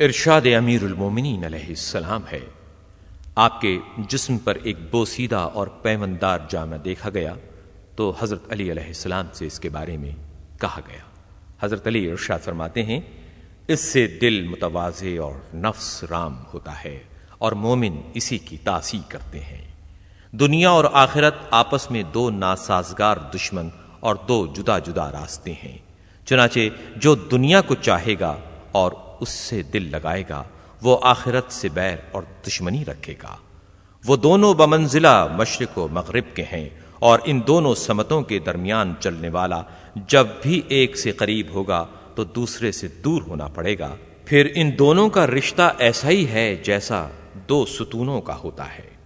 ارشاد امیر المومنین علیہ السلام ہے۔ آپ کے جسم پر ایک بوسیدہ اور پیمندار جامع دیکھا گیا تو حضرت علی علیہ السلام سے اس کے بارے میں کہا گیا۔ حضرت علی ارشاد فرماتے ہیں، اس سے دل متوازے اور نفس رام ہوتا ہے اور مومن اسی کی تاثیر کرتے ہیں۔ دنیا اور آخرت آپس میں دو ناسازگار دشمن اور دو جدا جدا راستے ہیں۔ چنانچہ جو دنیا کو چاہے گا اور اس سے دل لگائے گا، وہ آخرت سے بیر اور دشمنی رکھے گا۔ وہ دونوں بمنزلہ مشرق و مغرب کے ہیں اور ان دونوں سمتوں کے درمیان چلنے والا جب بھی ایک سے قریب ہوگا تو دوسرے سے دور ہونا پڑے گا۔ پھر ان دونوں کا رشتہ ایسا ہی ہے جیسا دو ستونوں کا ہوتا ہے۔